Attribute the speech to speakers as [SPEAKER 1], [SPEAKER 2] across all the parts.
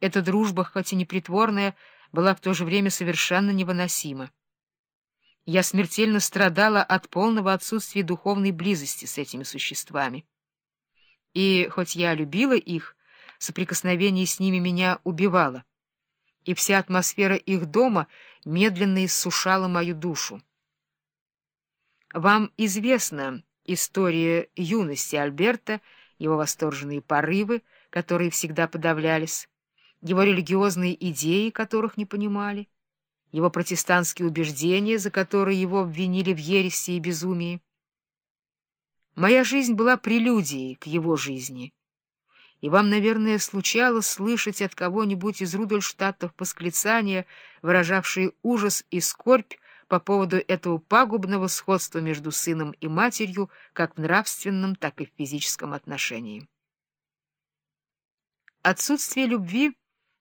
[SPEAKER 1] Эта дружба, хоть и непритворная, была в то же время совершенно невыносима. Я смертельно страдала от полного отсутствия духовной близости с этими существами. И хоть я любила их, соприкосновение с ними меня убивало, и вся атмосфера их дома медленно иссушала мою душу. Вам известна история юности Альберта, его восторженные порывы, которые всегда подавлялись, его религиозные идеи, которых не понимали, его протестантские убеждения, за которые его обвинили в ереси и безумии. Моя жизнь была прелюдией к его жизни, и вам, наверное, случалось слышать от кого-нибудь из Рудольштадтов восклицания, выражавшие ужас и скорбь по поводу этого пагубного сходства между сыном и матерью как в нравственном, так и в физическом отношении. Отсутствие любви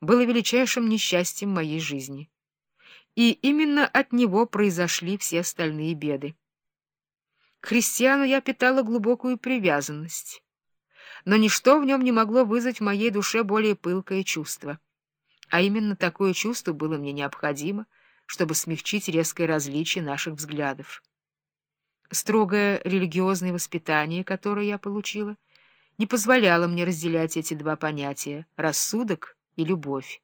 [SPEAKER 1] было величайшим несчастьем моей жизни. И именно от него произошли все остальные беды. К христиану я питала глубокую привязанность, но ничто в нем не могло вызвать в моей душе более пылкое чувство. А именно такое чувство было мне необходимо, чтобы смягчить резкое различие наших взглядов. Строгое религиозное воспитание, которое я получила, не позволяло мне разделять эти два понятия — рассудок и любовь.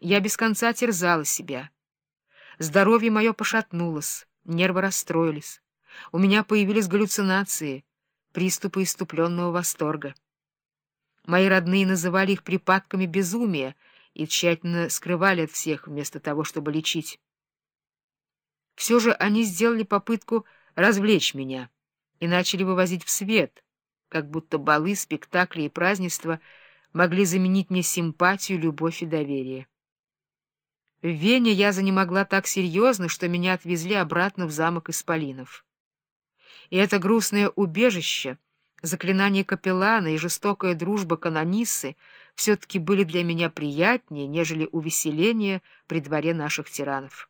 [SPEAKER 1] Я без конца терзала себя. Здоровье мое пошатнулось, нервы расстроились. У меня появились галлюцинации, приступы иступленного восторга. Мои родные называли их припадками безумия и тщательно скрывали от всех вместо того, чтобы лечить. Все же они сделали попытку развлечь меня и начали вывозить в свет, как будто балы, спектакли и празднества — могли заменить мне симпатию, любовь и доверие. В Вене я занемогла так серьезно, что меня отвезли обратно в замок Исполинов. И это грустное убежище, заклинание капеллана и жестокая дружба канониссы все-таки были для меня приятнее, нежели увеселение при дворе наших тиранов.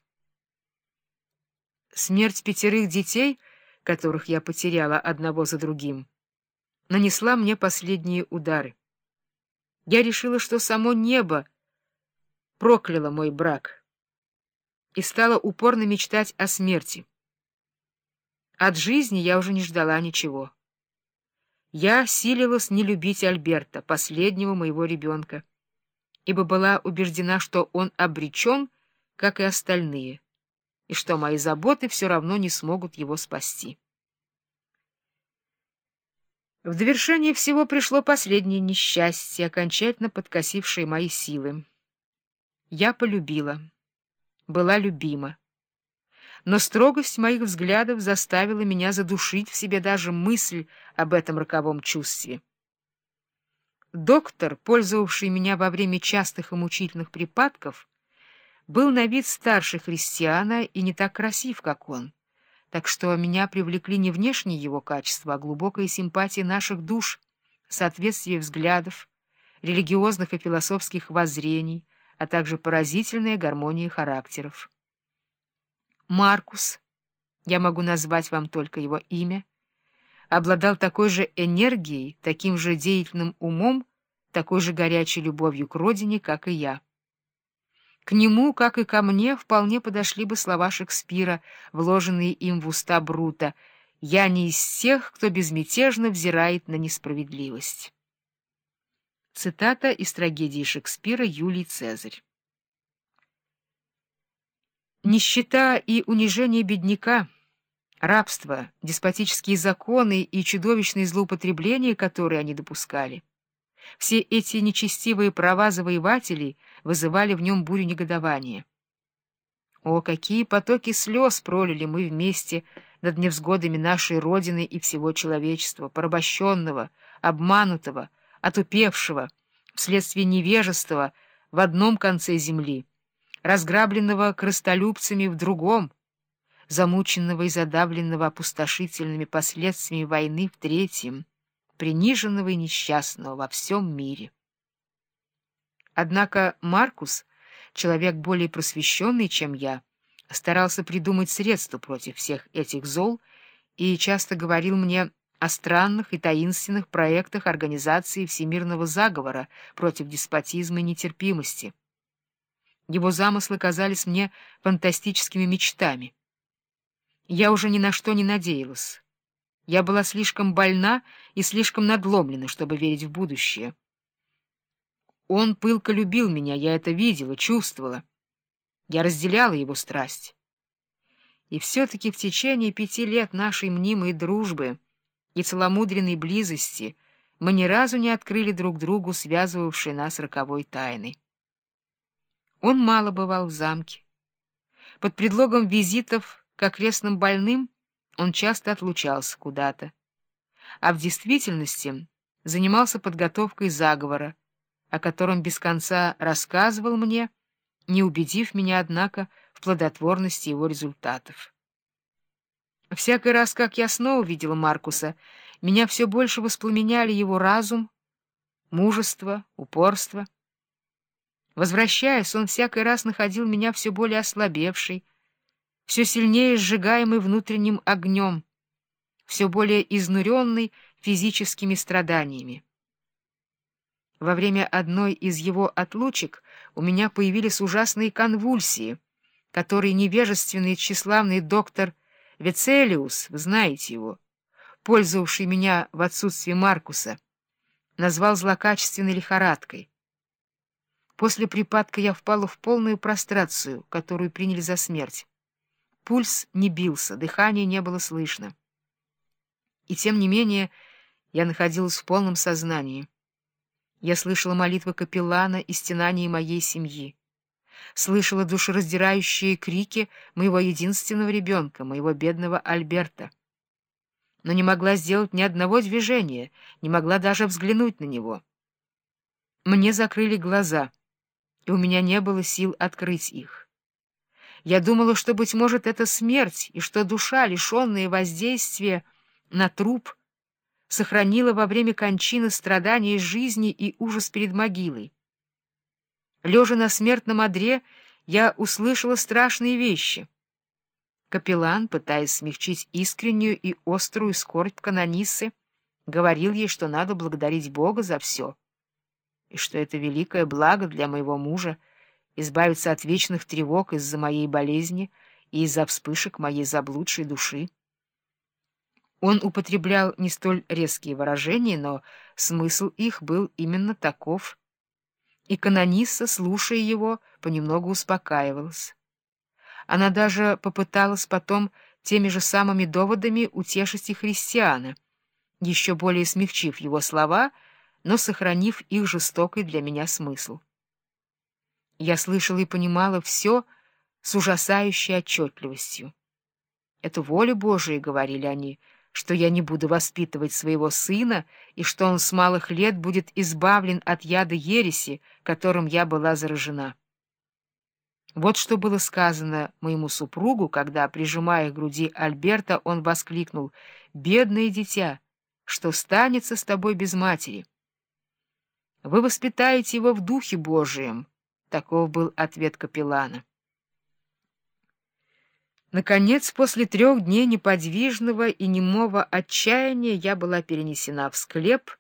[SPEAKER 1] Смерть пятерых детей, которых я потеряла одного за другим, нанесла мне последние удары. Я решила, что само небо прокляло мой брак и стала упорно мечтать о смерти. От жизни я уже не ждала ничего. Я силилась не любить Альберта, последнего моего ребенка, ибо была убеждена, что он обречен, как и остальные, и что мои заботы все равно не смогут его спасти. В довершение всего пришло последнее несчастье, окончательно подкосившее мои силы. Я полюбила, была любима. Но строгость моих взглядов заставила меня задушить в себе даже мысль об этом роковом чувстве. Доктор, пользовавший меня во время частых и мучительных припадков, был на вид старше христиана и не так красив, как он так что меня привлекли не внешние его качества, а глубокая симпатия наших душ, соответствие взглядов, религиозных и философских воззрений, а также поразительная гармония характеров. Маркус, я могу назвать вам только его имя, обладал такой же энергией, таким же деятельным умом, такой же горячей любовью к родине, как и я. К нему, как и ко мне, вполне подошли бы слова Шекспира, вложенные им в уста Брута «Я не из тех, кто безмятежно взирает на несправедливость». Цитата из трагедии Шекспира «Юлий Цезарь». Нищета и унижение бедняка, рабство, деспотические законы и чудовищные злоупотребления, которые они допускали — все эти нечестивые права завоевателей вызывали в нем бурю негодования. О, какие потоки слез пролили мы вместе над невзгодами нашей Родины и всего человечества, порабощенного, обманутого, отупевшего, вследствие невежества в одном конце земли, разграбленного крыстолюбцами в другом, замученного и задавленного опустошительными последствиями войны в третьем — приниженного и несчастного во всем мире. Однако Маркус, человек более просвещенный, чем я, старался придумать средства против всех этих зол и часто говорил мне о странных и таинственных проектах организации всемирного заговора против деспотизма и нетерпимости. Его замыслы казались мне фантастическими мечтами. Я уже ни на что не надеялась. Я была слишком больна и слишком надломлена, чтобы верить в будущее. Он пылко любил меня, я это видела, чувствовала. Я разделяла его страсть. И все-таки в течение пяти лет нашей мнимой дружбы — и целомудренной близости мы ни разу не открыли друг другу связывавшей нас роковой тайны. Он мало бывал в замке. Под предлогом визитов к окрестным больным он часто отлучался куда-то, а в действительности занимался подготовкой заговора, о котором без конца рассказывал мне, не убедив меня, однако, в плодотворности его результатов. Всякий раз, как я снова видела Маркуса, меня все больше воспламеняли его разум, мужество, упорство. Возвращаясь, он всякий раз находил меня все более ослабевшей, все сильнее сжигаемой внутренним огнем, все более изнуренной физическими страданиями. Во время одной из его отлучек у меня появились ужасные конвульсии, которые невежественный тщеславный доктор Вецелиус, вы знаете его, пользовавший меня в отсутствие Маркуса, назвал злокачественной лихорадкой. После припадка я впала в полную прострацию, которую приняли за смерть. Пульс не бился, дыхания не было слышно. И тем не менее я находилась в полном сознании. Я слышала молитвы капеллана и стенания моей семьи слышала душераздирающие крики моего единственного ребенка, моего бедного Альберта. Но не могла сделать ни одного движения, не могла даже взглянуть на него. Мне закрыли глаза, и у меня не было сил открыть их. Я думала, что, быть может, это смерть, и что душа, лишенная воздействия на труп, сохранила во время кончины страдания жизни и ужас перед могилой. Лежа на смертном одре, я услышала страшные вещи. Капеллан, пытаясь смягчить искреннюю и острую скорбь канонисы, говорил ей, что надо благодарить Бога за все, и что это великое благо для моего мужа избавиться от вечных тревог из-за моей болезни и из-за вспышек моей заблудшей души. Он употреблял не столь резкие выражения, но смысл их был именно таков — и канонисса, слушая его, понемногу успокаивалась. Она даже попыталась потом теми же самыми доводами утешить и христиана, еще более смягчив его слова, но сохранив их жестокий для меня смысл. Я слышала и понимала все с ужасающей отчетливостью. «Это воля Божия», — говорили они, — что я не буду воспитывать своего сына и что он с малых лет будет избавлен от яда ереси, которым я была заражена. Вот что было сказано моему супругу, когда, прижимая к груди Альберта, он воскликнул «Бедное дитя, что станется с тобой без матери?» «Вы воспитаете его в Духе Божием», — таков был ответ капеллана. Наконец, после трех дней неподвижного и немого отчаяния я была перенесена в склеп,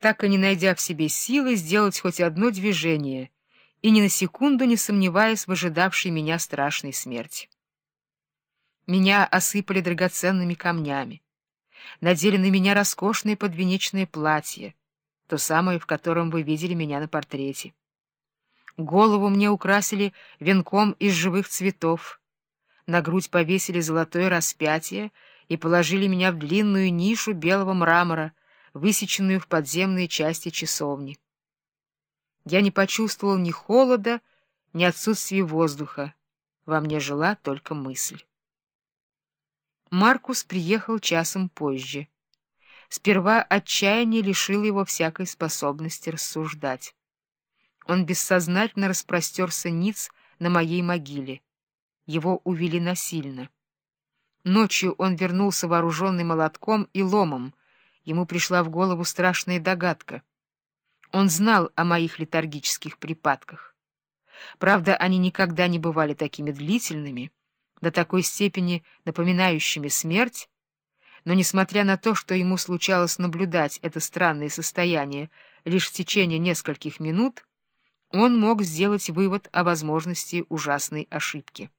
[SPEAKER 1] так и не найдя в себе силы сделать хоть одно движение и ни на секунду не сомневаясь в ожидавшей меня страшной смерти. Меня осыпали драгоценными камнями, надели на меня роскошное подвенечное платье, то самое, в котором вы видели меня на портрете. Голову мне украсили венком из живых цветов, на грудь повесили золотое распятие и положили меня в длинную нишу белого мрамора, высеченную в подземные части часовни. Я не почувствовал ни холода, ни отсутствия воздуха. Во мне жила только мысль. Маркус приехал часом позже. Сперва отчаяние лишило его всякой способности рассуждать. Он бессознательно распростерся ниц на моей могиле. Его увели насильно. Ночью он вернулся вооруженный молотком и ломом. Ему пришла в голову страшная догадка. Он знал о моих летаргических припадках. Правда, они никогда не бывали такими длительными, до такой степени напоминающими смерть, но, несмотря на то, что ему случалось наблюдать это странное состояние лишь в течение нескольких минут, он мог сделать вывод о возможности ужасной ошибки.